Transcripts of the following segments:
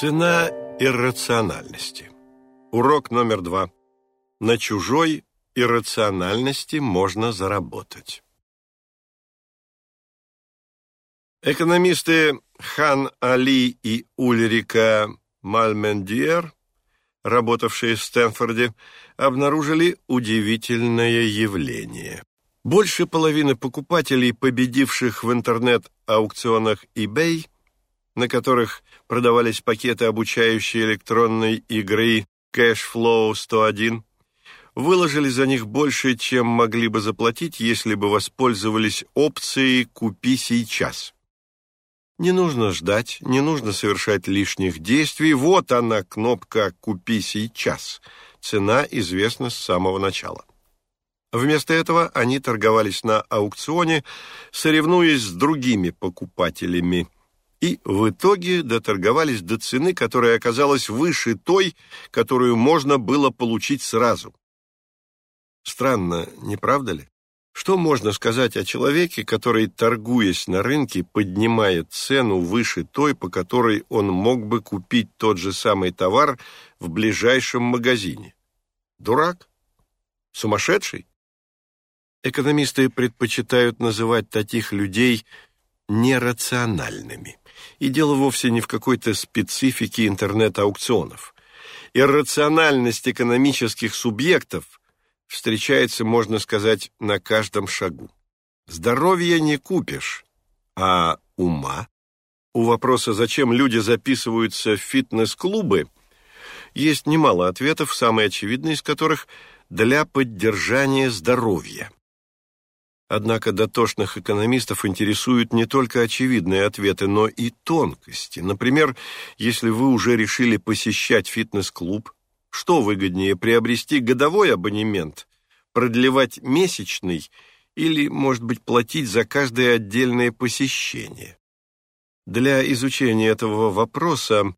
Цена иррациональности. Урок номер два. На чужой иррациональности можно заработать. Экономисты Хан Али и Ульрика Мальмендиер, работавшие в Стэнфорде, обнаружили удивительное явление. Больше половины покупателей, победивших в интернет-аукционах eBay, на которых продавались пакеты обучающей электронной игры Cashflow 101, выложили за них больше, чем могли бы заплатить, если бы воспользовались опцией «Купи сейчас». Не нужно ждать, не нужно совершать лишних действий. Вот она, кнопка «Купи сейчас». Цена известна с самого начала. Вместо этого они торговались на аукционе, соревнуясь с другими покупателями, и в итоге доторговались до цены, которая оказалась выше той, которую можно было получить сразу. Странно, не правда ли? Что можно сказать о человеке, который, торгуясь на рынке, поднимает цену выше той, по которой он мог бы купить тот же самый товар в ближайшем магазине? Дурак? Сумасшедший? Экономисты предпочитают называть таких людей нерациональными. И дело вовсе не в какой-то специфике интернет-аукционов. Иррациональность экономических субъектов встречается, можно сказать, на каждом шагу. Здоровья не купишь, а ума? У вопроса, зачем люди записываются в фитнес-клубы, есть немало ответов, самый очевидный из которых – для поддержания здоровья. Однако дотошных экономистов интересуют не только очевидные ответы, но и тонкости. Например, если вы уже решили посещать фитнес-клуб, что выгоднее, приобрести годовой абонемент, продлевать месячный или, может быть, платить за каждое отдельное посещение? Для изучения этого вопроса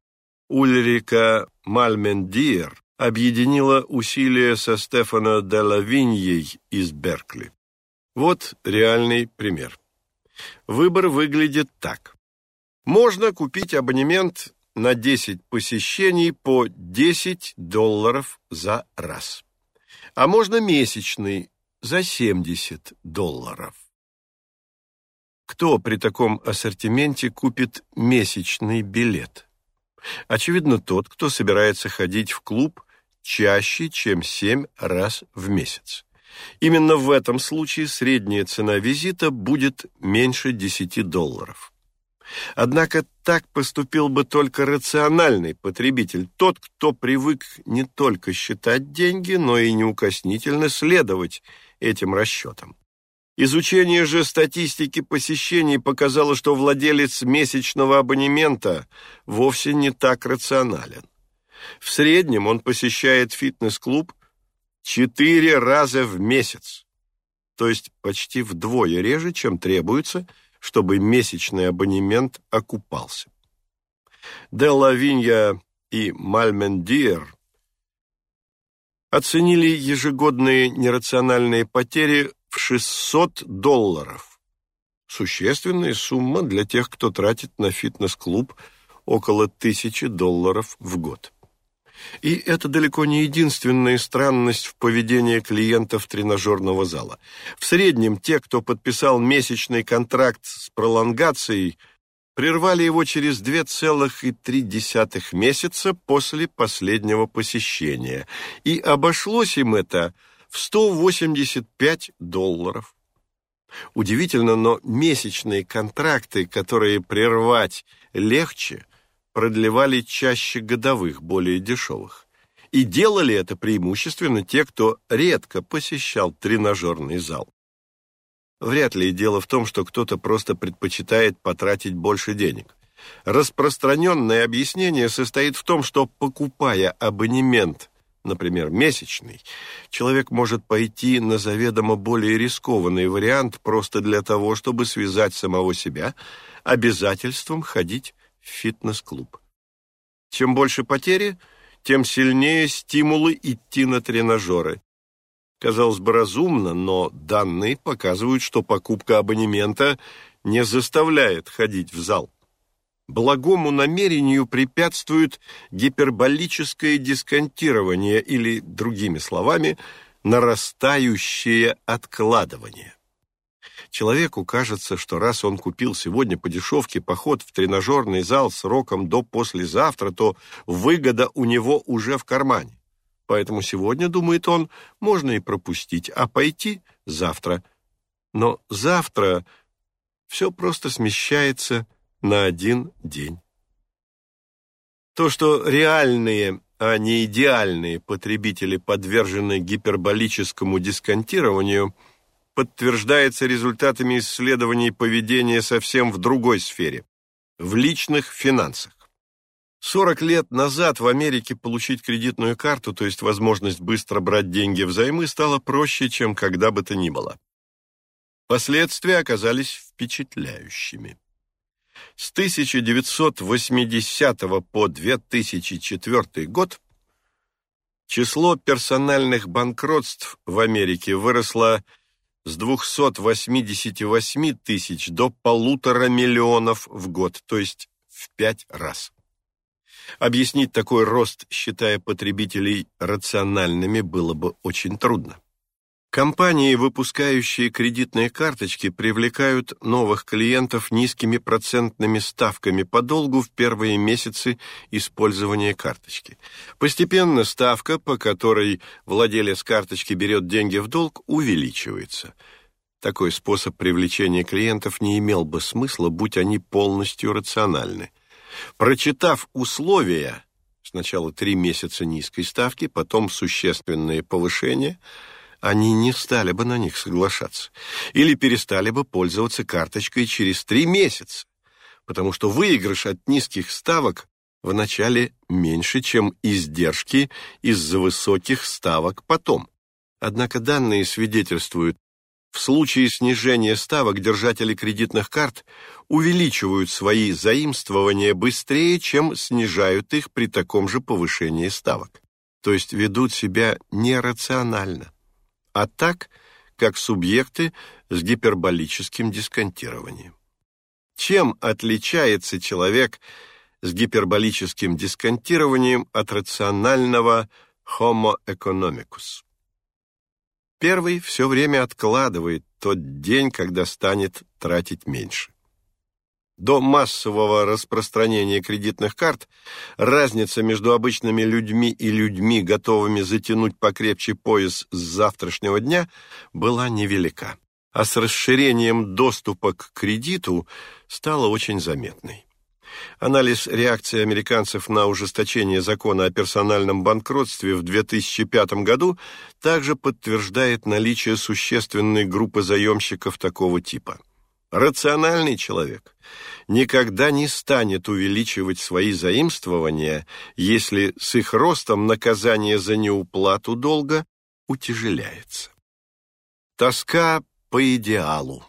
Ульрика Мальмендиер объединила усилия со Стефано Делавиньей из Беркли. Вот реальный пример. Выбор выглядит так. Можно купить абонемент на 10 посещений по 10 долларов за раз. А можно месячный за 70 долларов. Кто при таком ассортименте купит месячный билет? Очевидно, тот, кто собирается ходить в клуб чаще, чем 7 раз в месяц. Именно в этом случае средняя цена визита будет меньше 10 долларов. Однако так поступил бы только рациональный потребитель, тот, кто привык не только считать деньги, но и неукоснительно следовать этим расчетам. Изучение же статистики посещений показало, что владелец месячного абонемента вовсе не так рационален. В среднем он посещает фитнес-клуб четыре раза в месяц, то есть почти вдвое реже, чем требуется, чтобы месячный абонемент окупался. Делла Винья и Мальмендиер оценили ежегодные нерациональные потери в 600 долларов. Существенная сумма для тех, кто тратит на фитнес-клуб около тысячи долларов в год. И это далеко не единственная странность в поведении клиентов тренажерного зала. В среднем те, кто подписал месячный контракт с пролонгацией, прервали его через 2,3 месяца после последнего посещения, и обошлось им это в 185 долларов. Удивительно, но месячные контракты, которые прервать легче – продлевали чаще годовых, более дешевых. И делали это преимущественно те, кто редко посещал тренажерный зал. Вряд ли дело в том, что кто-то просто предпочитает потратить больше денег. Распространенное объяснение состоит в том, что, покупая абонемент, например, месячный, человек может пойти на заведомо более рискованный вариант просто для того, чтобы связать самого себя обязательством ходить фитнес-клуб. Чем больше потери, тем сильнее стимулы идти на тренажеры. Казалось бы, разумно, но данные показывают, что покупка абонемента не заставляет ходить в зал. Благому намерению препятствует гиперболическое дисконтирование или, другими словами, нарастающее откладывание. Человеку кажется, что раз он купил сегодня по дешевке поход в тренажерный зал сроком до послезавтра, то выгода у него уже в кармане. Поэтому сегодня, думает он, можно и пропустить, а пойти завтра. Но завтра все просто смещается на один день. То, что реальные, а не идеальные потребители подвержены гиперболическому дисконтированию, подтверждается результатами исследований поведения совсем в другой сфере – в личных финансах. 40 лет назад в Америке получить кредитную карту, то есть возможность быстро брать деньги взаймы, стало проще, чем когда бы то ни было. Последствия оказались впечатляющими. С 1980 по 2004 год число персональных банкротств в Америке выросло с 288 тысяч до полутора миллионов в год, то есть в пять раз. Объяснить такой рост, считая потребителей рациональными, было бы очень трудно. Компании, выпускающие кредитные карточки, привлекают новых клиентов низкими процентными ставками по долгу в первые месяцы использования карточки. Постепенно ставка, по которой владелец карточки берет деньги в долг, увеличивается. Такой способ привлечения клиентов не имел бы смысла, будь они полностью рациональны. Прочитав условия, сначала три месяца низкой ставки, потом существенные повышения, они не стали бы на них соглашаться или перестали бы пользоваться карточкой через три месяца, потому что выигрыш от низких ставок вначале меньше, чем издержки из-за высоких ставок потом. Однако данные свидетельствуют, в случае снижения ставок держатели кредитных карт увеличивают свои заимствования быстрее, чем снижают их при таком же повышении ставок. То есть ведут себя нерационально, а так, как субъекты с гиперболическим дисконтированием. Чем отличается человек с гиперболическим дисконтированием от рационального Homo economicus? Первый все время откладывает тот день, когда станет тратить меньше. До массового распространения кредитных карт разница между обычными людьми и людьми, готовыми затянуть покрепче пояс с завтрашнего дня, была невелика. А с расширением доступа к кредиту стала очень заметной. Анализ реакции американцев на ужесточение закона о персональном банкротстве в 2005 году также подтверждает наличие существенной группы заемщиков такого типа. Рациональный человек никогда не станет увеличивать свои заимствования, если с их ростом наказание за неуплату долга утяжеляется. Тоска по идеалу.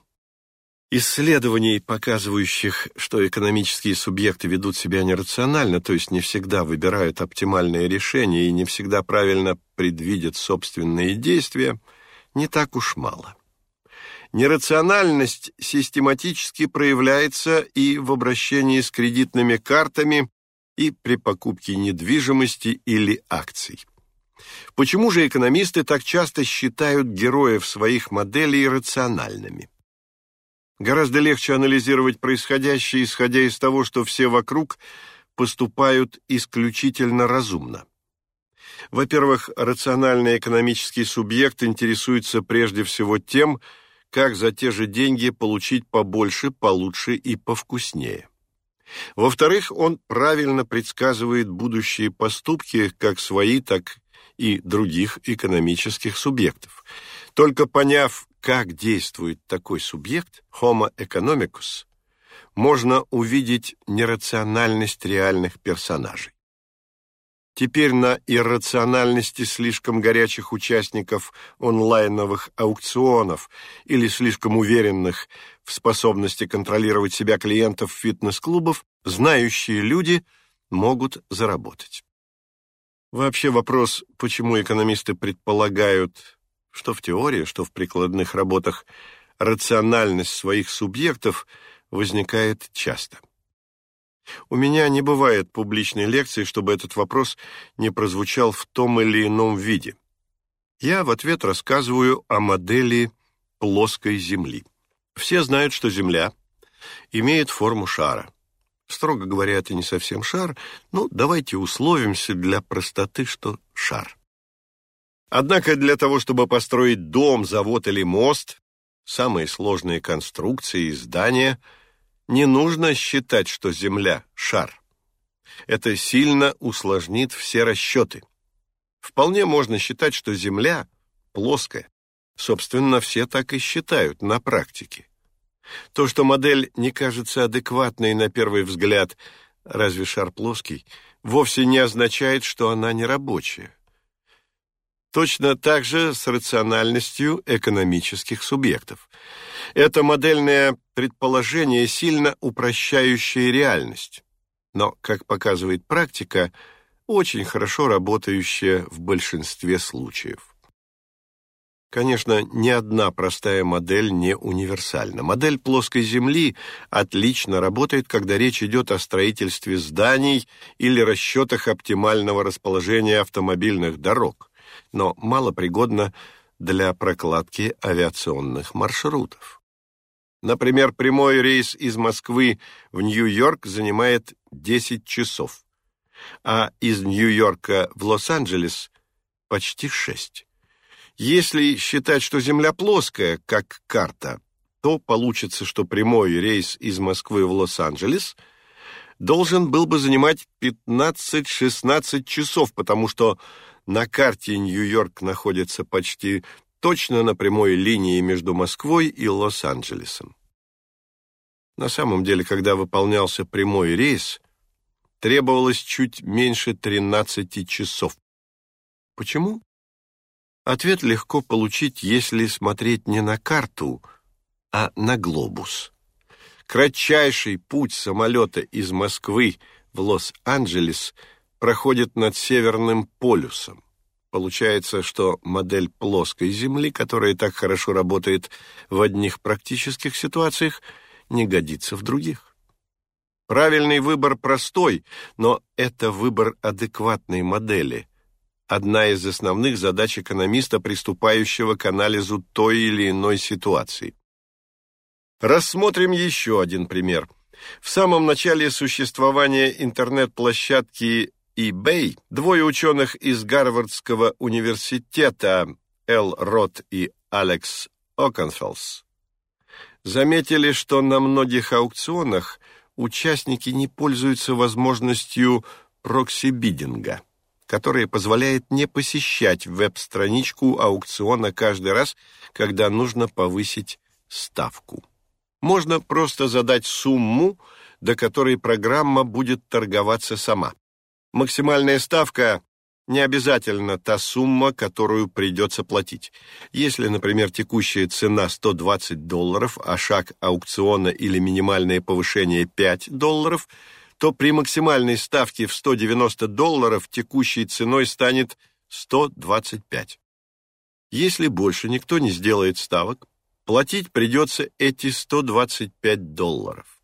Исследований, показывающих, что экономические субъекты ведут себя нерационально, то есть не всегда выбирают оптимальные решения и не всегда правильно предвидят собственные действия, не так уж мало. Нерациональность систематически проявляется и в обращении с кредитными картами, и при покупке недвижимости или акций. Почему же экономисты так часто считают героев своих моделей рациональными? Гораздо легче анализировать происходящее, исходя из того, что все вокруг поступают исключительно разумно. Во-первых, рациональный экономический субъект интересуется прежде всего тем, как за те же деньги получить побольше, получше и повкуснее. Во-вторых, он правильно предсказывает будущие поступки как свои, так и других экономических субъектов. Только поняв, как действует такой субъект, Homo economicus, можно увидеть нерациональность реальных персонажей. Теперь на иррациональности слишком горячих участников онлайновых аукционов или слишком уверенных в способности контролировать себя клиентов фитнес-клубов знающие люди могут заработать. Вообще вопрос, почему экономисты предполагают что в теории, что в прикладных работах рациональность своих субъектов возникает часто. У меня не бывает публичной лекции, чтобы этот вопрос не прозвучал в том или ином виде. Я в ответ рассказываю о модели плоской Земли. Все знают, что Земля имеет форму шара. Строго говоря, это не совсем шар, но давайте условимся для простоты, что шар. Однако для того, чтобы построить дом, завод или мост, самые сложные конструкции и здания, не нужно считать, что Земля – шар. Это сильно усложнит все расчеты. Вполне можно считать, что Земля плоская. Собственно, все так и считают на практике. То, что модель не кажется адекватной на первый взгляд, разве шар плоский, вовсе не означает, что она не рабочая. Точно так же с рациональностью экономических субъектов. Это модельное предположение, сильно упрощающее реальность, но, как показывает практика, очень хорошо работающее в большинстве случаев. Конечно, ни одна простая модель не универсальна. Модель плоской Земли отлично работает, когда речь идет о строительстве зданий или расчетах оптимального расположения автомобильных дорог, но малопригодна для прокладки авиационных маршрутов. Например, прямой рейс из Москвы в Нью-Йорк занимает 10 часов, а из Нью-Йорка в Лос-Анджелес почти 6. Если считать, что Земля плоская, как карта, то получится, что прямой рейс из Москвы в Лос-Анджелес должен был бы занимать 15-16 часов, потому что на карте Нью-Йорк находится почти точно на прямой линии между Москвой и Лос-Анджелесом. На самом деле, когда выполнялся прямой рейс, требовалось чуть меньше 13 часов. Почему? Ответ легко получить, если смотреть не на карту, а на глобус. Кратчайший путь самолета из Москвы в Лос-Анджелес проходит над Северным полюсом. Получается, что модель плоской Земли, которая так хорошо работает в одних практических ситуациях, не годится в других. Правильный выбор простой, но это выбор адекватной модели – одна из основных задач экономиста, приступающего к анализу той или иной ситуации. Рассмотрим еще один пример. В самом начале существования интернет-площадки eBay двое ученых из Гарвардского университета Эл Рот и Алекс Окенфелс заметили, что на многих аукционах участники не пользуются возможностью прокси-бидинга которая позволяет не посещать веб-страничку аукциона каждый раз, когда нужно повысить ставку. Можно просто задать сумму, до которой программа будет торговаться сама. Максимальная ставка не обязательно та сумма, которую придется платить. Если, например, текущая цена 120 долларов, а шаг аукциона или минимальное повышение 5 долларов – то при максимальной ставке в 190 долларов текущей ценой станет 125. Если больше никто не сделает ставок, платить придется эти 125 долларов.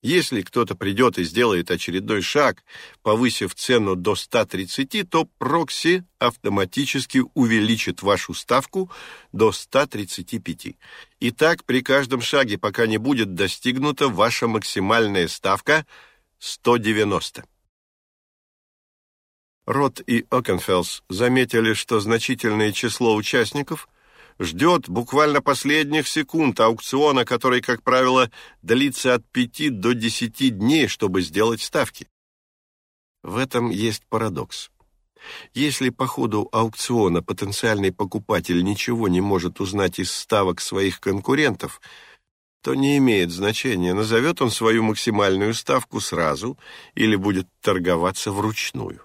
Если кто-то придет и сделает очередной шаг, повысив цену до 130, то прокси автоматически увеличит вашу ставку до 135. И так при каждом шаге, пока не будет достигнута ваша максимальная ставка – 190. Рот и Окенфелс заметили, что значительное число участников ждет буквально последних секунд аукциона, который, как правило, длится от 5 до 10 дней, чтобы сделать ставки. В этом есть парадокс. Если по ходу аукциона потенциальный покупатель ничего не может узнать из ставок своих конкурентов – то не имеет значения, назовет он свою максимальную ставку сразу или будет торговаться вручную.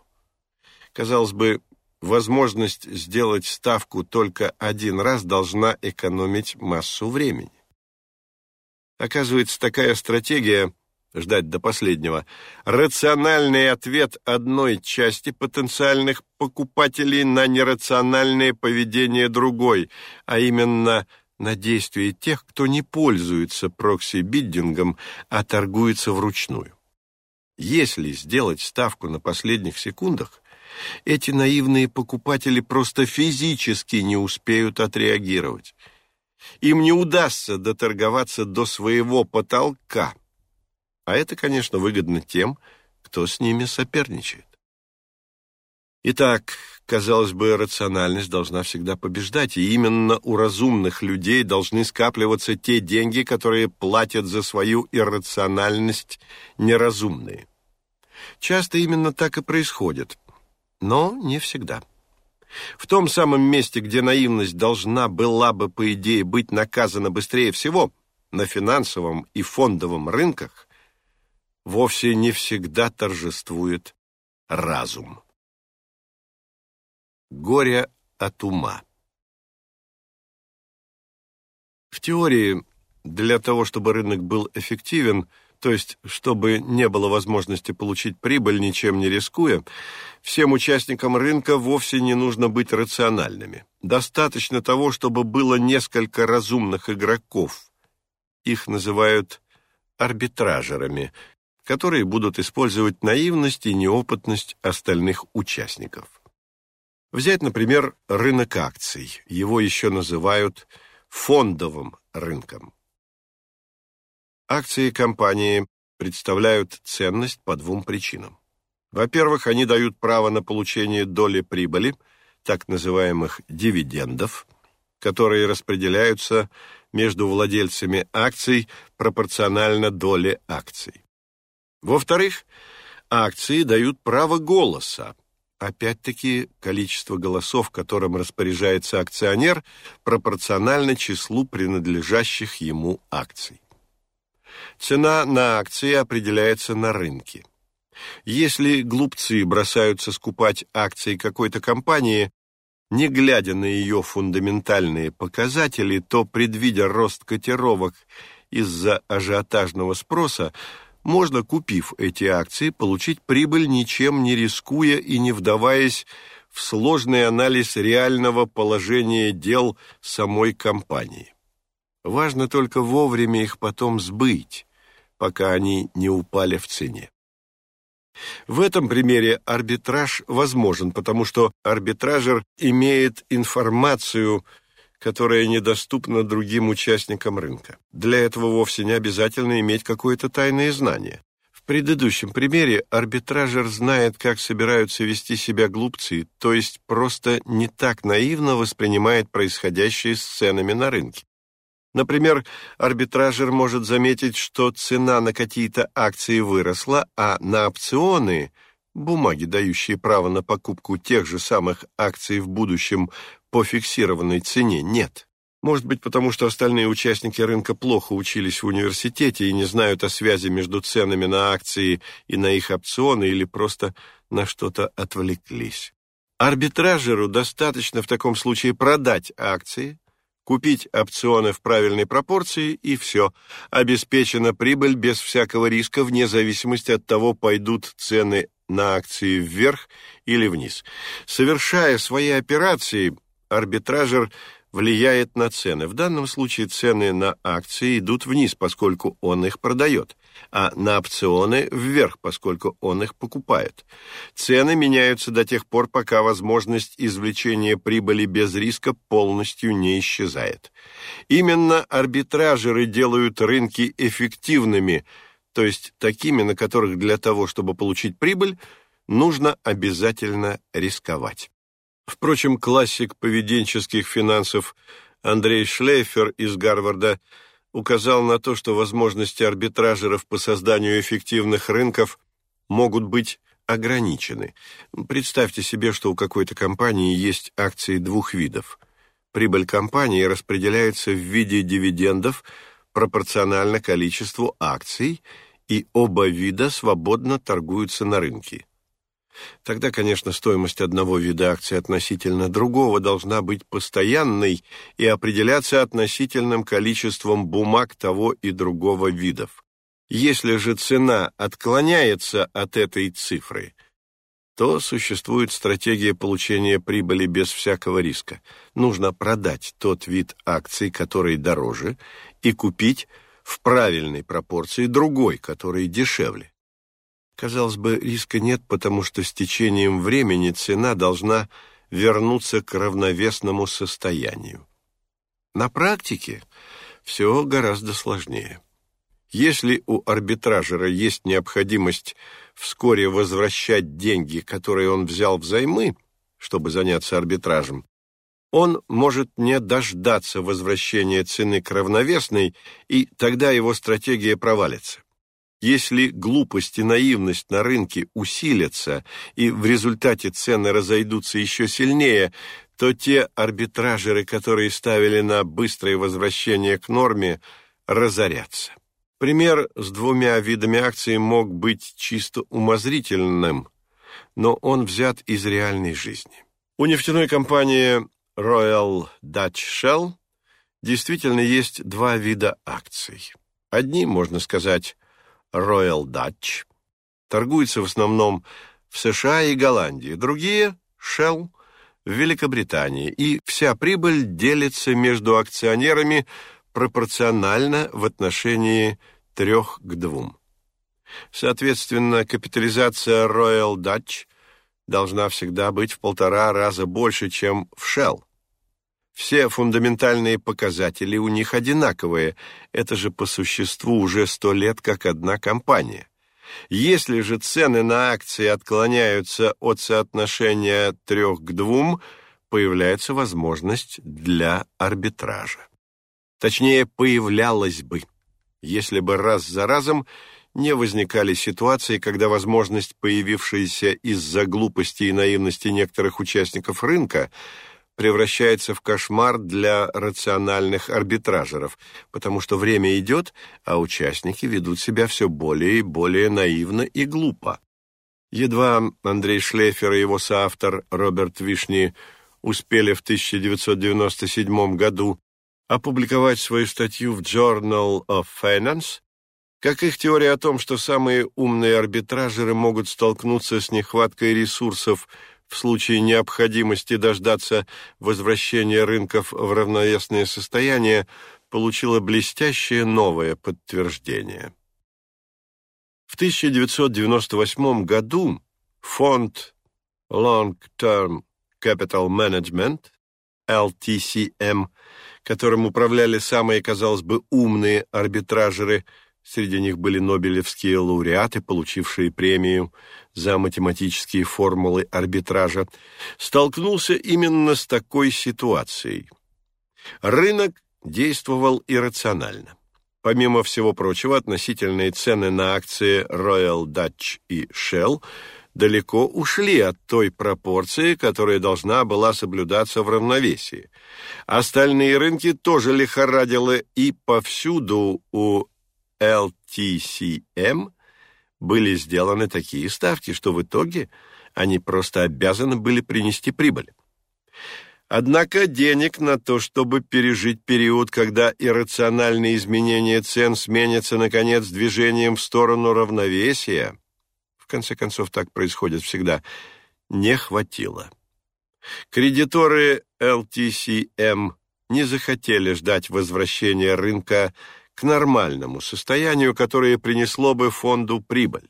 Казалось бы, возможность сделать ставку только один раз должна экономить массу времени. Оказывается, такая стратегия ждать до последнего, рациональный ответ одной части потенциальных покупателей на нерациональное поведение другой, а именно – на действия тех, кто не пользуется прокси-биддингом, а торгуется вручную. Если сделать ставку на последних секундах, эти наивные покупатели просто физически не успеют отреагировать. Им не удастся доторговаться до своего потолка. А это, конечно, выгодно тем, кто с ними соперничает. Итак, казалось бы, рациональность должна всегда побеждать, и именно у разумных людей должны скапливаться те деньги, которые платят за свою иррациональность неразумные. Часто именно так и происходит, но не всегда. В том самом месте, где наивность должна была бы, по идее, быть наказана быстрее всего, на финансовом и фондовом рынках, вовсе не всегда торжествует разум. Горе от ума. В теории, для того, чтобы рынок был эффективен, то есть чтобы не было возможности получить прибыль, ничем не рискуя, всем участникам рынка вовсе не нужно быть рациональными. Достаточно того, чтобы было несколько разумных игроков. Их называют арбитражерами, которые будут использовать наивность и неопытность остальных участников. Взять, например, рынок акций. Его еще называют фондовым рынком. Акции компании представляют ценность по двум причинам. Во-первых, они дают право на получение доли прибыли, так называемых дивидендов, которые распределяются между владельцами акций пропорционально доле акций. Во-вторых, акции дают право голоса, Опять-таки, количество голосов, которым распоряжается акционер, пропорционально числу принадлежащих ему акций. Цена на акции определяется на рынке. Если глупцы бросаются скупать акции какой-то компании, не глядя на ее фундаментальные показатели, то, предвидя рост котировок из-за ажиотажного спроса, можно, купив эти акции, получить прибыль, ничем не рискуя и не вдаваясь в сложный анализ реального положения дел самой компании. Важно только вовремя их потом сбыть, пока они не упали в цене. В этом примере арбитраж возможен, потому что арбитражер имеет информацию которая недоступна другим участникам рынка. Для этого вовсе не обязательно иметь какое-то тайное знание. В предыдущем примере арбитражер знает, как собираются вести себя глупцы, то есть просто не так наивно воспринимает происходящее с ценами на рынке. Например, арбитражер может заметить, что цена на какие-то акции выросла, а на опционы, бумаги, дающие право на покупку тех же самых акций в будущем, по фиксированной цене нет. Может быть, потому что остальные участники рынка плохо учились в университете и не знают о связи между ценами на акции и на их опционы или просто на что-то отвлеклись. Арбитражеру достаточно в таком случае продать акции, купить опционы в правильной пропорции и все. Обеспечена прибыль без всякого риска вне зависимости от того, пойдут цены на акции вверх или вниз. Совершая свои операции, арбитражер влияет на цены. В данном случае цены на акции идут вниз, поскольку он их продает, а на опционы вверх, поскольку он их покупает. Цены меняются до тех пор, пока возможность извлечения прибыли без риска полностью не исчезает. Именно арбитражеры делают рынки эффективными, то есть такими, на которых для того, чтобы получить прибыль, нужно обязательно рисковать. Впрочем, классик поведенческих финансов Андрей Шлейфер из Гарварда указал на то, что возможности арбитражеров по созданию эффективных рынков могут быть ограничены. Представьте себе, что у какой-то компании есть акции двух видов. Прибыль компании распределяется в виде дивидендов пропорционально количеству акций, и оба вида свободно торгуются на рынке. Тогда, конечно, стоимость одного вида акций относительно другого должна быть постоянной и определяться относительным количеством бумаг того и другого видов. Если же цена отклоняется от этой цифры, то существует стратегия получения прибыли без всякого риска. Нужно продать тот вид акций, который дороже, и купить в правильной пропорции другой, который дешевле. Казалось бы, риска нет, потому что с течением времени цена должна вернуться к равновесному состоянию. На практике все гораздо сложнее. Если у арбитражера есть необходимость вскоре возвращать деньги, которые он взял взаймы, чтобы заняться арбитражем, он может не дождаться возвращения цены к равновесной, и тогда его стратегия провалится. Если глупость и наивность на рынке усилятся и в результате цены разойдутся еще сильнее, то те арбитражеры, которые ставили на быстрое возвращение к норме, разорятся. Пример с двумя видами акций мог быть чисто умозрительным, но он взят из реальной жизни. У нефтяной компании Royal Dutch Shell действительно есть два вида акций. Одни, можно сказать, Royal Dutch, торгуются в основном в США и Голландии, другие – Shell в Великобритании, и вся прибыль делится между акционерами пропорционально в отношении трех к двум. Соответственно, капитализация Royal Dutch должна всегда быть в полтора раза больше, чем в Shell. Все фундаментальные показатели у них одинаковые. Это же по существу уже сто лет как одна компания. Если же цены на акции отклоняются от соотношения трех к двум, появляется возможность для арбитража. Точнее, появлялась бы, если бы раз за разом не возникали ситуации, когда возможность, появившаяся из-за глупости и наивности некоторых участников рынка, превращается в кошмар для рациональных арбитражеров, потому что время идет, а участники ведут себя все более и более наивно и глупо. Едва Андрей Шлефер и его соавтор Роберт Вишни успели в 1997 году опубликовать свою статью в Journal of Finance, как их теория о том, что самые умные арбитражеры могут столкнуться с нехваткой ресурсов – в случае необходимости дождаться возвращения рынков в равновесное состояние, получила блестящее новое подтверждение. В 1998 году фонд Long Term Capital Management, LTCM, которым управляли самые, казалось бы, умные арбитражеры – Среди них были нобелевские лауреаты, получившие премию за математические формулы арбитража, столкнулся именно с такой ситуацией. Рынок действовал иррационально. Помимо всего прочего, относительные цены на акции Royal Dutch и Shell далеко ушли от той пропорции, которая должна была соблюдаться в равновесии. Остальные рынки тоже лихорадило, и повсюду у LTCM были сделаны такие ставки, что в итоге они просто обязаны были принести прибыль. Однако денег на то, чтобы пережить период, когда иррациональные изменения цен сменятся, наконец, движением в сторону равновесия, в конце концов, так происходит всегда, не хватило. Кредиторы LTCM не захотели ждать возвращения рынка к нормальному состоянию, которое принесло бы фонду прибыль.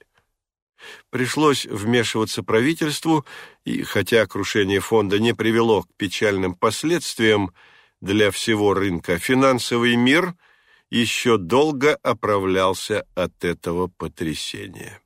Пришлось вмешиваться правительству, и хотя крушение фонда не привело к печальным последствиям для всего рынка, финансовый мир еще долго оправлялся от этого потрясения.